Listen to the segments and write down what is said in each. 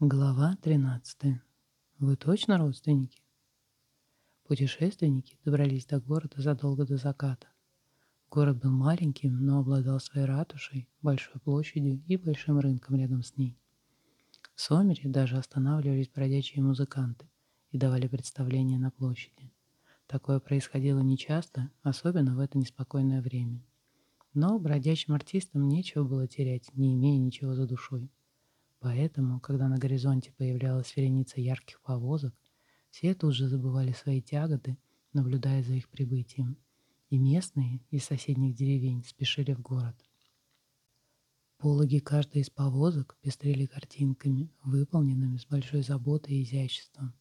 Глава 13. Вы точно родственники? Путешественники добрались до города задолго до заката. Город был маленьким, но обладал своей ратушей, большой площадью и большим рынком рядом с ней. В Сомере даже останавливались бродячие музыканты и давали представления на площади. Такое происходило нечасто, особенно в это неспокойное время. Но бродячим артистам нечего было терять, не имея ничего за душой. Поэтому, когда на горизонте появлялась вереница ярких повозок, все тут же забывали свои тяготы, наблюдая за их прибытием, и местные из соседних деревень спешили в город. Пологи каждой из повозок пестрели картинками, выполненными с большой заботой и изяществом.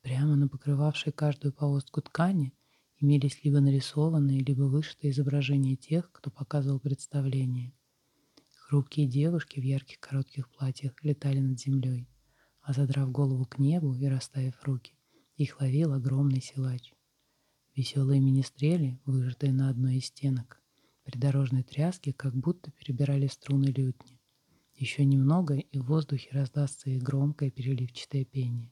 Прямо на покрывавшей каждую повозку ткани имелись либо нарисованные, либо вышитые изображения тех, кто показывал представление. Хрупкие девушки в ярких коротких платьях летали над землей, а задрав голову к небу и расставив руки, их ловил огромный силач. Веселые министрели, выжатые на одной из стенок, при дорожной тряске как будто перебирали струны лютни. Еще немного, и в воздухе раздастся их громкое переливчатое пение.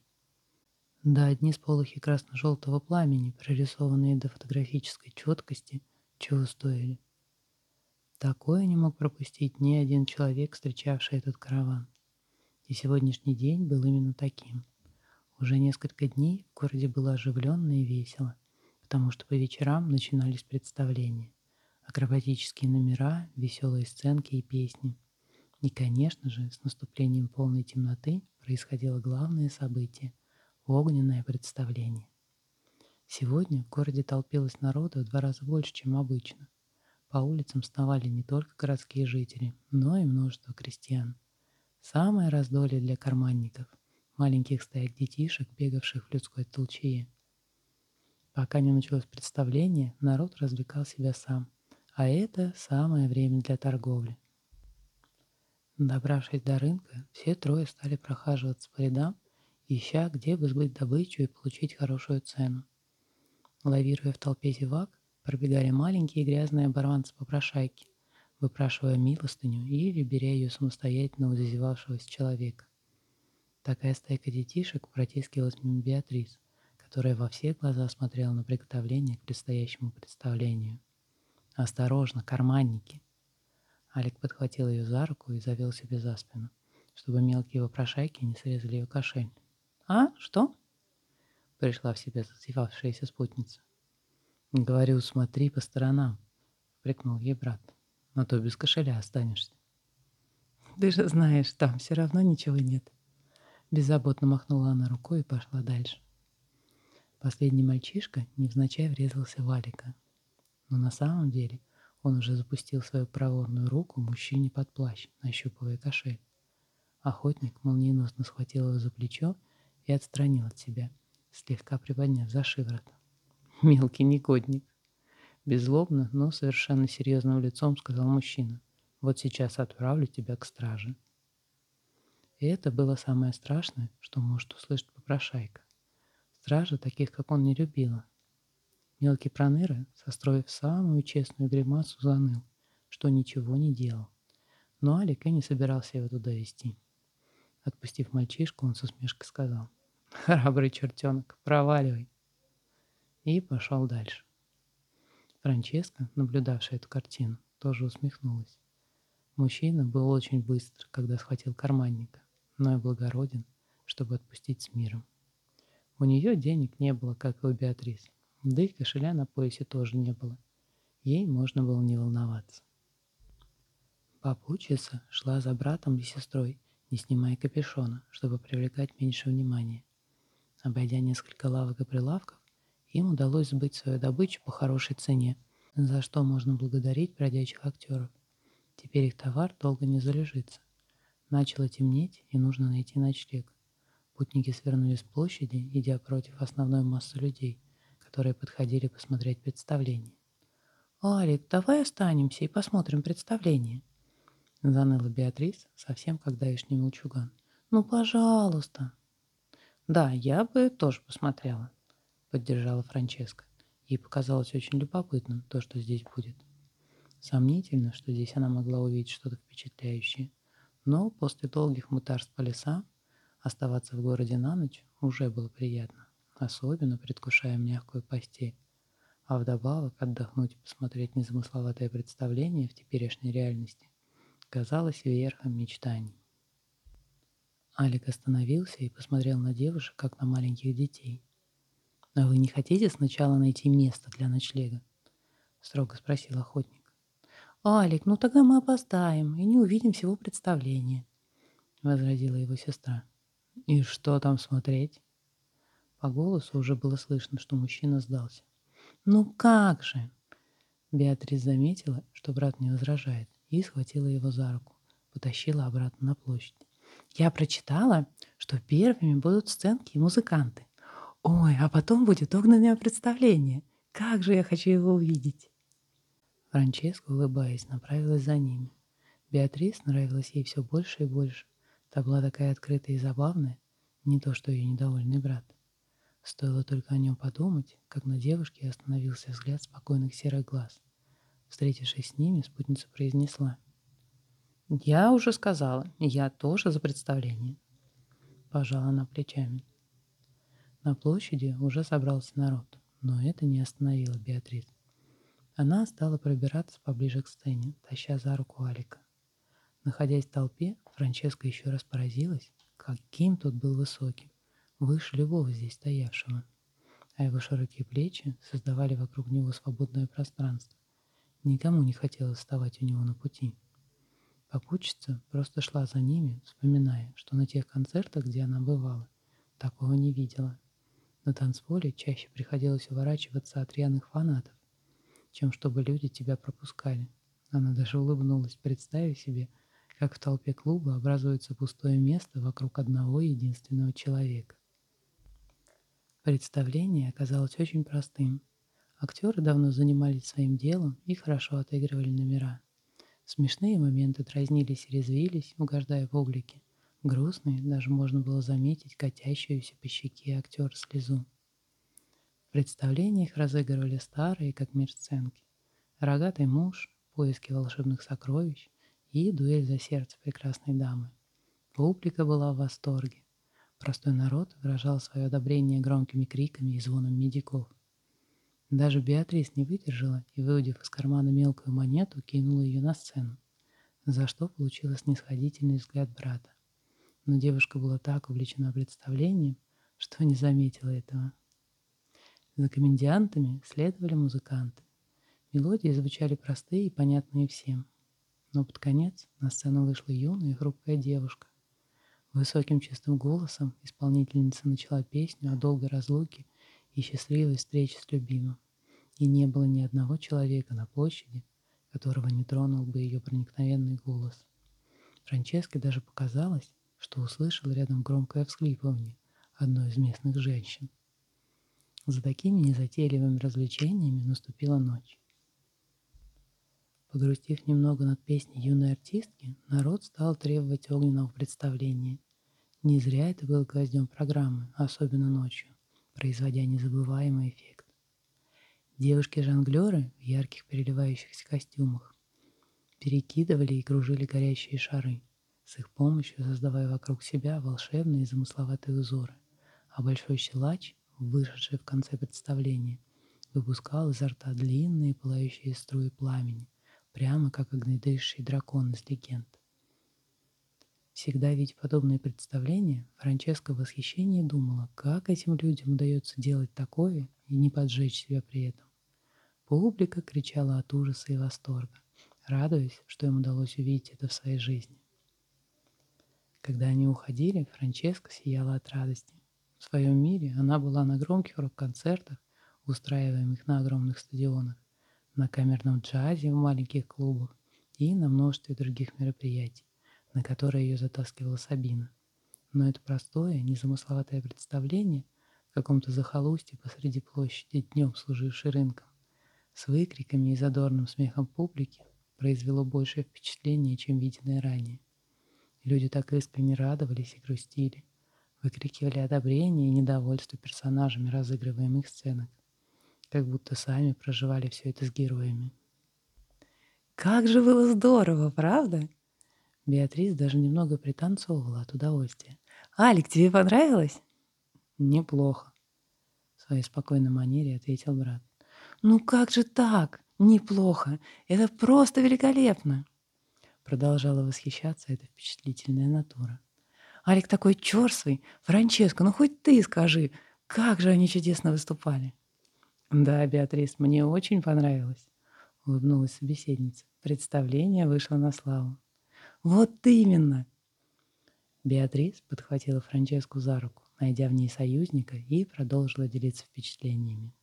Да одни сполохи красно-желтого пламени, прорисованные до фотографической четкости, чего стоили. Такое не мог пропустить ни один человек, встречавший этот караван. И сегодняшний день был именно таким. Уже несколько дней в городе было оживленно и весело, потому что по вечерам начинались представления, акробатические номера, веселые сценки и песни. И, конечно же, с наступлением полной темноты происходило главное событие – огненное представление. Сегодня в городе толпилось народу в два раза больше, чем обычно – по улицам сновали не только городские жители, но и множество крестьян. Самое раздолье для карманников, маленьких стоек детишек, бегавших в людской толчее. Пока не началось представление, народ развлекал себя сам, а это самое время для торговли. Добравшись до рынка, все трое стали прохаживаться по рядам, ища, где бы сбыть добычу и получить хорошую цену. Лавируя в толпе зевак, пробегали маленькие грязные оборванцы-попрошайки, выпрашивая милостыню или беря ее самостоятельно у зазевавшегося человека. Такая стайка детишек протискивалась мимо Беатрис, которая во все глаза смотрела на приготовление к предстоящему представлению. «Осторожно, карманники!» Алик подхватил ее за руку и завел себе за спину, чтобы мелкие вопрошайки не срезали ее кошель. «А? Что?» Пришла в себя зазевавшаяся спутница. «Говорю, смотри по сторонам», — прикнул ей брат. «А то без кошеля останешься». «Ты же знаешь, там все равно ничего нет». Беззаботно махнула она рукой и пошла дальше. Последний мальчишка невзначай врезался в Алика. Но на самом деле он уже запустил свою проворную руку мужчине под плащ, нащупывая кошель. Охотник молниеносно схватил его за плечо и отстранил от себя, слегка приподняв за шиворот мелкий негодник. Беззлобно, но совершенно серьезным лицом сказал мужчина. Вот сейчас отправлю тебя к страже. И это было самое страшное, что может услышать попрошайка. Стража таких, как он, не любила. Мелкий проныра, состроив самую честную гримасу, заныл, что ничего не делал. Но Алик и не собирался его туда вести. Отпустив мальчишку, он с усмешкой сказал. «Храбрый чертенок, проваливай!» И пошел дальше. Франческа, наблюдавшая эту картину, тоже усмехнулась. Мужчина был очень быстр, когда схватил карманника, но и благороден, чтобы отпустить с миром. У нее денег не было, как и у Беатрис, да и кошеля на поясе тоже не было. Ей можно было не волноваться. Попутчица шла за братом и сестрой, не снимая капюшона, чтобы привлекать меньше внимания. Обойдя несколько лавок и прилавков, им удалось сбыть свою добычу по хорошей цене, за что можно благодарить бродячих актеров. Теперь их товар долго не залежится. Начало темнеть, и нужно найти ночлег. Путники свернули с площади, идя против основной массы людей, которые подходили посмотреть представление. «Алик, давай останемся и посмотрим представление», — заныла Беатрис, совсем как давишний мальчуган. «Ну, пожалуйста». «Да, я бы тоже посмотрела», — поддержала Франческа. Ей показалось очень любопытным то, что здесь будет. Сомнительно, что здесь она могла увидеть что-то впечатляющее. Но после долгих мытарств по лесам Оставаться в городе на ночь уже было приятно, особенно предвкушая мягкую постель. А вдобавок отдохнуть и посмотреть незамысловатое представление в теперешней реальности казалось верхом мечтаний. Алик остановился и посмотрел на девушек, как на маленьких детей. «А вы не хотите сначала найти место для ночлега?» — строго спросил охотник. «Алик, ну тогда мы опоздаем и не увидим всего представления», — возразила его сестра. «И что там смотреть?» По голосу уже было слышно, что мужчина сдался. «Ну как же!» Беатрис заметила, что брат не возражает, и схватила его за руку, потащила обратно на площадь. «Я прочитала, что первыми будут сценки и музыканты. Ой, а потом будет огненное представление. Как же я хочу его увидеть!» Франческа, улыбаясь, направилась за ними. Беатрис нравилась ей все больше и больше. Та была такая открытая и забавная, не то что ее недовольный брат. Стоило только о нем подумать, как на девушке остановился взгляд спокойных серых глаз. Встретившись с ними, спутница произнесла. «Я уже сказала, я тоже за представление». Пожала она плечами. На площади уже собрался народ, но это не остановило Беатрис. Она стала пробираться поближе к сцене, таща за руку Алика. Находясь в толпе, Франческа еще раз поразилась, каким тот был высоким, выше любого здесь стоявшего. А его широкие плечи создавали вокруг него свободное пространство. Никому не хотелось вставать у него на пути. Попутчица просто шла за ними, вспоминая, что на тех концертах, где она бывала, такого не видела. На танцполе чаще приходилось уворачиваться от рьяных фанатов, чем чтобы люди тебя пропускали. Она даже улыбнулась, представив себе, как в толпе клуба образуется пустое место вокруг одного единственного человека. Представление оказалось очень простым. Актеры давно занимались своим делом и хорошо отыгрывали номера. Смешные моменты дразнились и резвились, угождая публике. Грустный, даже можно было заметить катящуюся по щеке актера слезу. В представлениях разыгрывали старые, как мир сценки. Рогатый муж, поиски волшебных сокровищ и дуэль за сердце прекрасной дамы. Публика была в восторге. Простой народ выражал свое одобрение громкими криками и звоном медиков. Даже Беатрис не выдержала и, выудив из кармана мелкую монету, кинула ее на сцену, за что получила снисходительный взгляд брата но девушка была так увлечена представлением, что не заметила этого. За комедиантами следовали музыканты. Мелодии звучали простые и понятные всем. Но под конец на сцену вышла юная и хрупкая девушка. Высоким чистым голосом исполнительница начала песню о долгой разлуке и счастливой встрече с любимым. И не было ни одного человека на площади, которого не тронул бы ее проникновенный голос. Франческе даже показалось, что услышал рядом громкое всхлипывание одной из местных женщин. За такими незатейливыми развлечениями наступила ночь. Погрустив немного над песней юной артистки, народ стал требовать огненного представления. Не зря это был гвоздем программы, особенно ночью, производя незабываемый эффект. Девушки-жонглеры в ярких переливающихся костюмах перекидывали и кружили горящие шары – с их помощью создавая вокруг себя волшебные и замысловатые узоры, а большой щелач, вышедший в конце представления, выпускал изо рта длинные пылающие струи пламени, прямо как огнедышащий дракон из легенд. Всегда видя подобные представления, Франческа в восхищении думала, как этим людям удается делать такое и не поджечь себя при этом. Публика кричала от ужаса и восторга, радуясь, что им удалось увидеть это в своей жизни. Когда они уходили, Франческа сияла от радости. В своем мире она была на громких рок-концертах, устраиваемых на огромных стадионах, на камерном джазе в маленьких клубах и на множестве других мероприятий, на которые ее затаскивала Сабина. Но это простое, незамысловатое представление в каком-то захолустье посреди площади, днем служившей рынком, с выкриками и задорным смехом публики, произвело большее впечатление, чем виденное ранее. Люди так искренне радовались и грустили, выкрикивали одобрение и недовольство персонажами разыгрываемых сценок, как будто сами проживали все это с героями. «Как же было здорово, правда?» Беатрис даже немного пританцовывала от удовольствия. «Алик, тебе понравилось?» «Неплохо», — в своей спокойной манере ответил брат. «Ну как же так? Неплохо. Это просто великолепно!» Продолжала восхищаться эта впечатлительная натура. «Алик такой черствый. Франческо, ну хоть ты скажи, как же они чудесно выступали!» «Да, Беатрис, мне очень понравилось», — улыбнулась собеседница. «Представление вышло на славу». «Вот именно!» Беатрис подхватила Франческу за руку, найдя в ней союзника, и продолжила делиться впечатлениями.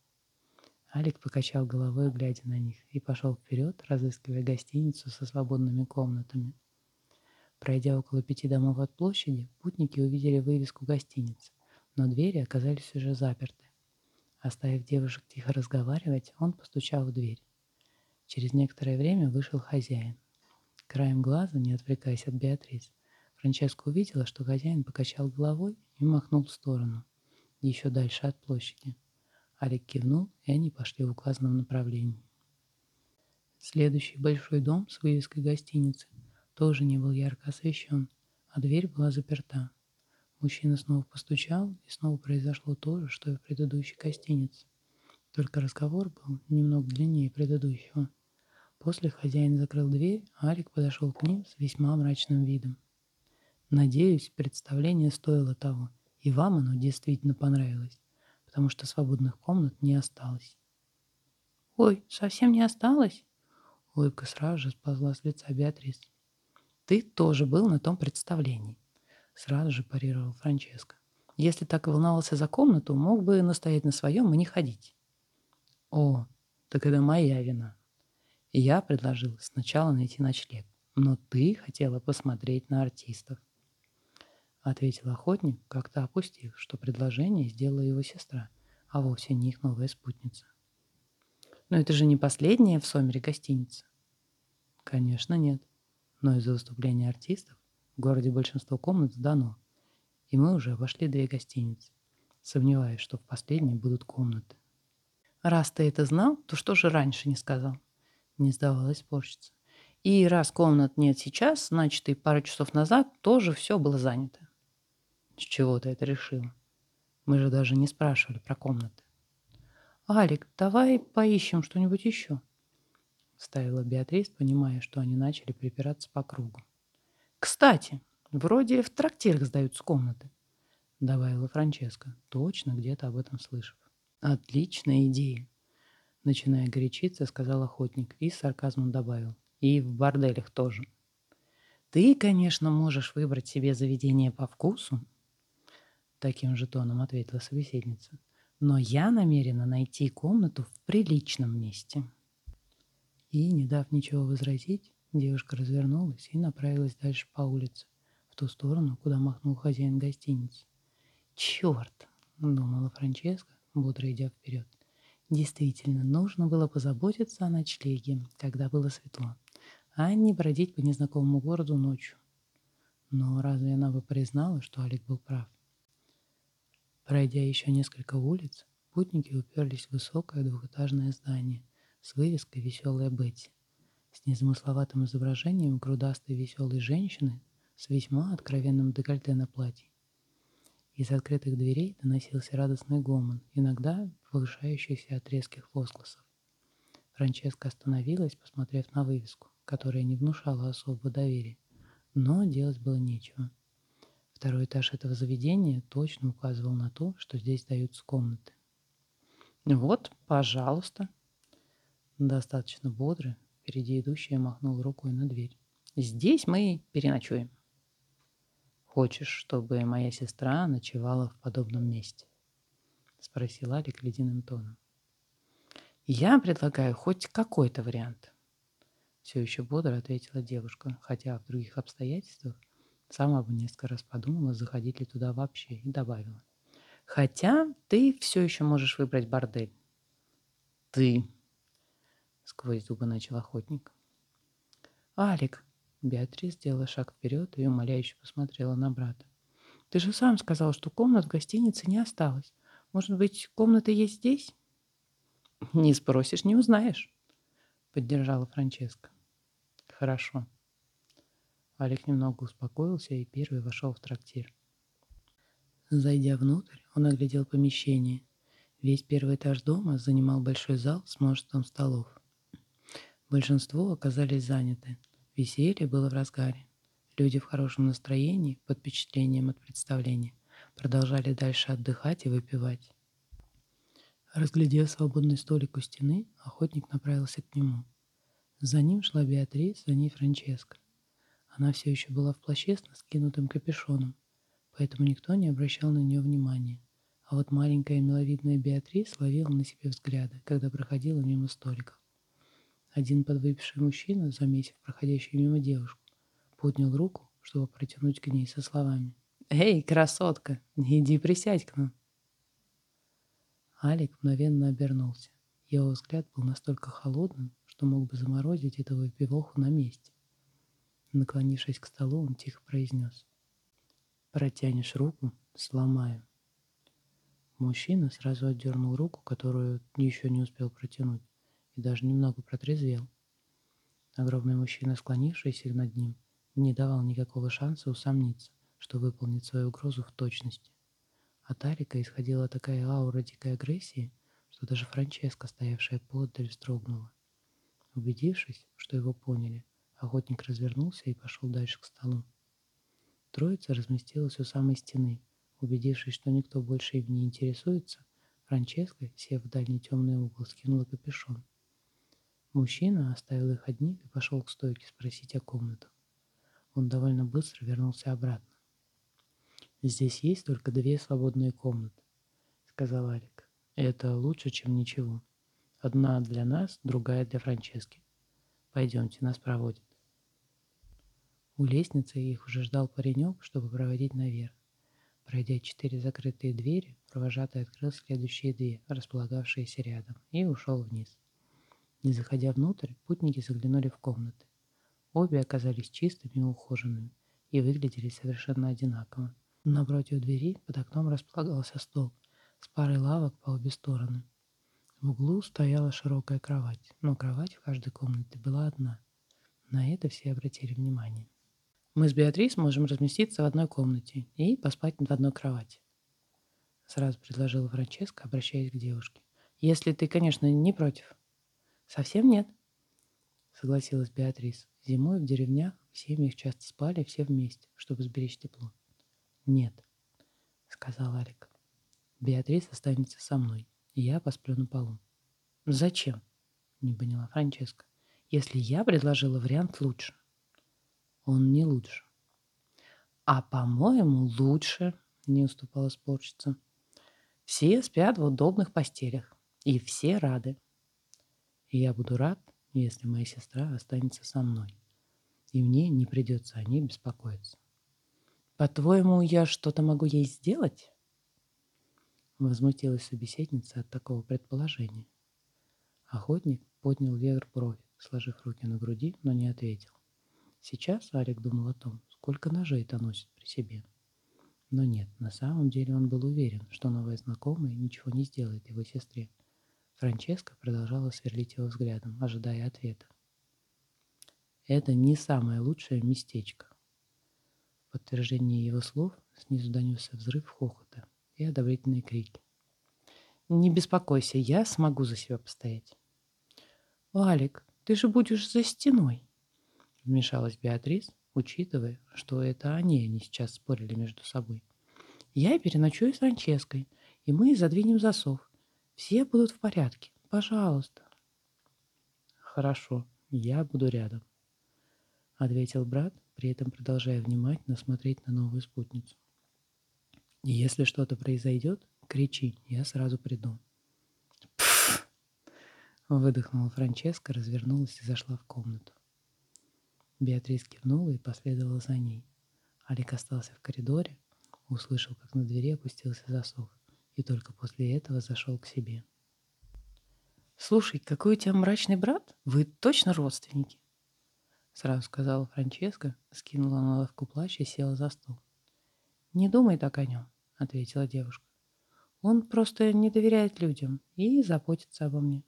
Алик покачал головой, глядя на них, и пошел вперед, разыскивая гостиницу со свободными комнатами. Пройдя около пяти домов от площади, путники увидели вывеску гостиницы, но двери оказались уже заперты. Оставив девушек тихо разговаривать, он постучал в дверь. Через некоторое время вышел хозяин. Краем глаза, не отвлекаясь от Беатрис, Франческа увидела, что хозяин покачал головой и махнул в сторону, еще дальше от площади. Алик кивнул, и они пошли в указанном направлении. Следующий большой дом с вывеской гостиницы тоже не был ярко освещен, а дверь была заперта. Мужчина снова постучал, и снова произошло то же, что и в предыдущей гостинице. Только разговор был немного длиннее предыдущего. После хозяин закрыл дверь, а Алик подошел к ним с весьма мрачным видом. Надеюсь, представление стоило того, и вам оно действительно понравилось, потому что свободных комнат не осталось. «Ой, совсем не осталось?» Улыбка сразу же сползла с лица Беатрис. «Ты тоже был на том представлении», — сразу же парировал Франческо. «Если так волновался за комнату, мог бы настоять на своем и не ходить». «О, так это моя вина. Я предложил сначала найти ночлег, но ты хотела посмотреть на артистов ответил охотник, как-то опустив, что предложение сделала его сестра, а вовсе не их новая спутница. Но это же не последняя в Сомере гостиница. Конечно, нет. Но из-за выступления артистов в городе большинство комнат сдано, и мы уже обошли две гостиницы, сомневаясь, что в последней будут комнаты. Раз ты это знал, то что же раньше не сказал? Не сдавалась спорщица. И раз комнат нет сейчас, значит и пару часов назад тоже все было занято. С чего ты это решила? Мы же даже не спрашивали про комнаты. «Алик, давай поищем что-нибудь еще», — ставила Беатрис, понимая, что они начали припираться по кругу. «Кстати, вроде в трактирах сдаются комнаты», — добавила Франческа, точно где-то об этом слышав. «Отличная идея», — начиная горячиться, сказал охотник и с сарказмом добавил. «И в борделях тоже». «Ты, конечно, можешь выбрать себе заведение по вкусу, Таким же тоном ответила собеседница. Но я намерена найти комнату в приличном месте. И, не дав ничего возразить, девушка развернулась и направилась дальше по улице, в ту сторону, куда махнул хозяин гостиницы. «Черт!» — думала Франческа, бодро идя вперед. Действительно, нужно было позаботиться о ночлеге, когда было светло, а не бродить по незнакомому городу ночью. Но разве она бы признала, что Алик был прав? Пройдя еще несколько улиц, путники уперлись в высокое двухэтажное здание с вывеской «Веселая Бетти» с незамысловатым изображением грудастой веселой женщины с весьма откровенным декольте на платье. Из открытых дверей доносился радостный гомон, иногда повышающийся от резких возгласов. Франческа остановилась, посмотрев на вывеску, которая не внушала особого доверия, но делать было нечего. Второй этаж этого заведения точно указывал на то, что здесь даются комнаты. «Вот, пожалуйста». Достаточно бодро впереди идущая махнул рукой на дверь. «Здесь мы переночуем». «Хочешь, чтобы моя сестра ночевала в подобном месте?» Спросил Алик ледяным тоном. «Я предлагаю хоть какой-то вариант», все еще бодро ответила девушка, хотя в других обстоятельствах Сама бы несколько раз подумала, заходить ли туда вообще, и добавила. Хотя ты все еще можешь выбрать бордель. Ты, сквозь зубы начал охотник. Алик, Беатрис сделала шаг вперед и умоляюще посмотрела на брата. Ты же сам сказал, что комнат в гостинице не осталось. Может быть, комната есть здесь? Не спросишь, не узнаешь, поддержала Франческа. Хорошо. Олег немного успокоился и первый вошел в трактир. Зайдя внутрь, он оглядел помещение. Весь первый этаж дома занимал большой зал с множеством столов. Большинство оказались заняты. Веселье было в разгаре. Люди в хорошем настроении, под впечатлением от представления, продолжали дальше отдыхать и выпивать. Разглядев свободный столик у стены, охотник направился к нему. За ним шла Беатрис, за ней Франческа. Она все еще была в плаще с скинутым капюшоном, поэтому никто не обращал на нее внимания. А вот маленькая миловидная Беатрис ловила на себе взгляды, когда проходила мимо столиков. Один подвыпивший мужчина, заметив проходящую мимо девушку, поднял руку, чтобы протянуть к ней со словами. «Эй, красотка, иди присядь к нам!» Алик мгновенно обернулся. Его взгляд был настолько холодным, что мог бы заморозить этого пивоху на месте. Наклонившись к столу, он тихо произнес. «Протянешь руку — сломаю». Мужчина сразу отдернул руку, которую еще не успел протянуть, и даже немного протрезвел. Огромный мужчина, склонившийся над ним, не давал никакого шанса усомниться, что выполнит свою угрозу в точности. От Арика исходила такая аура дикой агрессии, что даже Франческа, стоявшая поодаль, вздрогнула. Убедившись, что его поняли, охотник развернулся и пошел дальше к столу. Троица разместилась у самой стены. Убедившись, что никто больше им не интересуется, Франческа, сев в дальний темный угол, скинула капюшон. Мужчина оставил их одних и пошел к стойке спросить о комнатах. Он довольно быстро вернулся обратно. «Здесь есть только две свободные комнаты», — сказал Алик. «Это лучше, чем ничего. Одна для нас, другая для Франчески. Пойдемте, нас проводят». У лестницы их уже ждал паренек, чтобы проводить наверх. Пройдя четыре закрытые двери, провожатый открыл следующие две, располагавшиеся рядом, и ушел вниз. Не заходя внутрь, путники заглянули в комнаты. Обе оказались чистыми и ухоженными и выглядели совершенно одинаково. Напротив двери под окном располагался стол с парой лавок по обе стороны. В углу стояла широкая кровать, но кровать в каждой комнате была одна. На это все обратили внимание. «Мы с Беатрис можем разместиться в одной комнате и поспать в одной кровати», сразу предложила Франческа, обращаясь к девушке. «Если ты, конечно, не против». «Совсем нет», согласилась Беатрис. Зимой в деревнях в семьях часто спали все вместе, чтобы сберечь тепло. «Нет», — сказал Алик. «Беатрис останется со мной, и я посплю на полу». «Зачем?» — не поняла Франческа. «Если я предложила вариант лучше». «Он не лучше». «А, по-моему, лучше», — не уступала спорщица. «Все спят в удобных постелях, и все рады. И я буду рад, если моя сестра останется со мной, и мне не придется о ней беспокоиться». «По-твоему, я что-то могу ей сделать?» Возмутилась собеседница от такого предположения. Охотник поднял вверх брови, сложив руки на груди, но не ответил. Сейчас Арик думал о том, сколько ножей это носит при себе. Но нет, на самом деле он был уверен, что новая знакомая ничего не сделает его сестре. Франческа продолжала сверлить его взглядом, ожидая ответа. «Это не самое лучшее местечко», подтверждение его слов снизу донесся взрыв хохота и одобрительные крики. «Не беспокойся, я смогу за себя постоять». «Алик, ты же будешь за стеной!» Вмешалась Беатрис, учитывая, что это они, они сейчас спорили между собой. «Я переночую с Франческой, и мы задвинем засов. Все будут в порядке. Пожалуйста». «Хорошо, я буду рядом», — ответил брат, при этом продолжая внимательно смотреть на новую спутницу. «Если что-то произойдет, кричи, я сразу приду». «Пф!» — выдохнула Франческа, развернулась и зашла в комнату. Беатрис кивнула и последовала за ней. Алик остался в коридоре, услышал, как на двери опустился засов, и только после этого зашел к себе. «Слушай, какой у тебя мрачный брат? Вы точно родственники?» Сразу сказала Франческа, скинула на лавку плащ и села за стол. «Не думай так о нем», — ответила девушка. «Он просто не доверяет людям и заботится обо мне».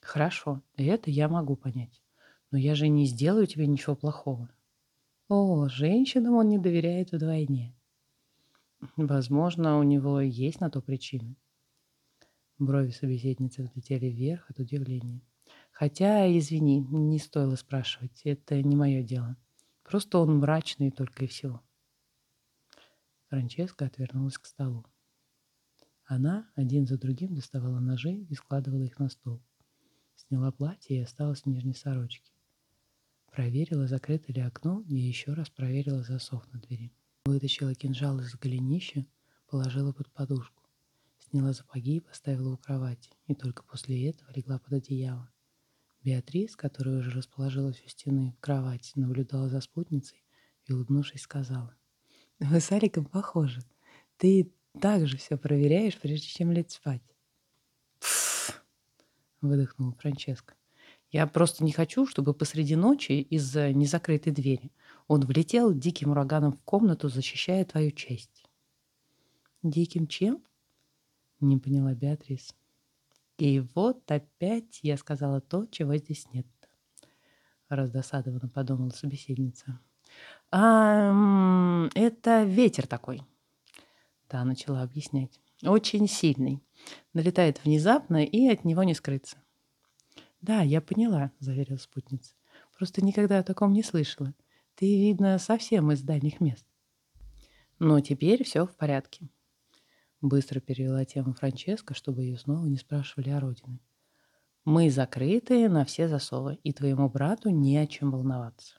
«Хорошо, это я могу понять. Но я же не сделаю тебе ничего плохого». «О, женщинам он не доверяет вдвойне». Возможно, у него есть на то причины. Брови собеседницы взлетели вверх от удивления. Хотя, извини, не стоило спрашивать, это не мое дело. Просто он мрачный только и всего. Франческа отвернулась к столу. Она один за другим доставала ножи и складывала их на стол. Сняла платье и осталась в нижней сорочке. Проверила, закрыто ли окно, и еще раз проверила засов на двери. Вытащила кинжал из голенища, положила под подушку. Сняла сапоги и поставила у кровати, и только после этого легла под одеяло. Беатрис, которая уже расположилась у стены в кровати, наблюдала за спутницей и, улыбнувшись, сказала. «Вы с Аликом похожи. Ты так же все проверяешь, прежде чем лечь спать». «Пф!» — выдохнула Франческа. «Я просто не хочу, чтобы посреди ночи из-за незакрытой двери он влетел диким ураганом в комнату, защищая твою честь». «Диким чем?» — не поняла Беатрис. И вот опять я сказала то, чего здесь нет. Раздосадованно подумала собеседница. А, это ветер такой. Та начала объяснять. Очень сильный. Налетает внезапно, и от него не скрыться. Да, я поняла, заверила спутница. Просто никогда о таком не слышала. Ты, видно, совсем из дальних мест. Но теперь все в порядке. Быстро перевела тему Франческа, чтобы ее снова не спрашивали о родине. «Мы закрыты на все засовы, и твоему брату не о чем волноваться».